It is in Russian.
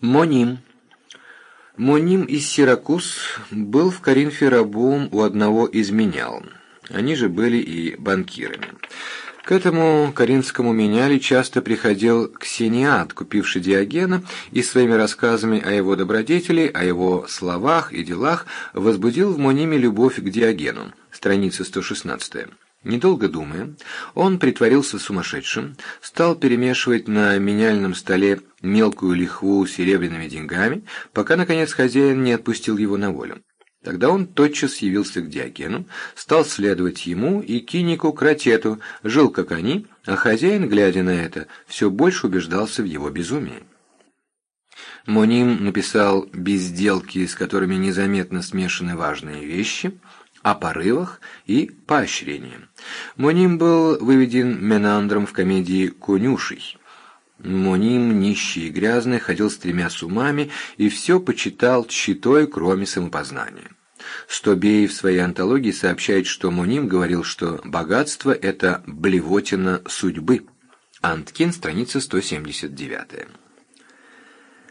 Моним. Моним из Сиракуз был в Коринфе рабом у одного из менял. Они же были и банкирами. К этому коринфскому меняли часто приходил Ксениат, купивший Диогена, и своими рассказами о его добродетели, о его словах и делах возбудил в Мониме любовь к Диогену. Страница 116. Недолго думая, он притворился сумасшедшим, стал перемешивать на меняльном столе мелкую лихву серебряными деньгами, пока, наконец, хозяин не отпустил его на волю. Тогда он тотчас явился к Диогену, стал следовать ему и кинику Кратету, жил как они, а хозяин, глядя на это, все больше убеждался в его безумии. Моним написал «безделки, с которыми незаметно смешаны важные вещи», о порывах и поощрении. Моним был выведен Менандром в комедии «Конюший». Моним, нищий и грязный, ходил с тремя сумами и все почитал тщетой, кроме самопознания. Стобей в своей антологии сообщает, что Моним говорил, что богатство – это блевотина судьбы. Анткин, страница 179.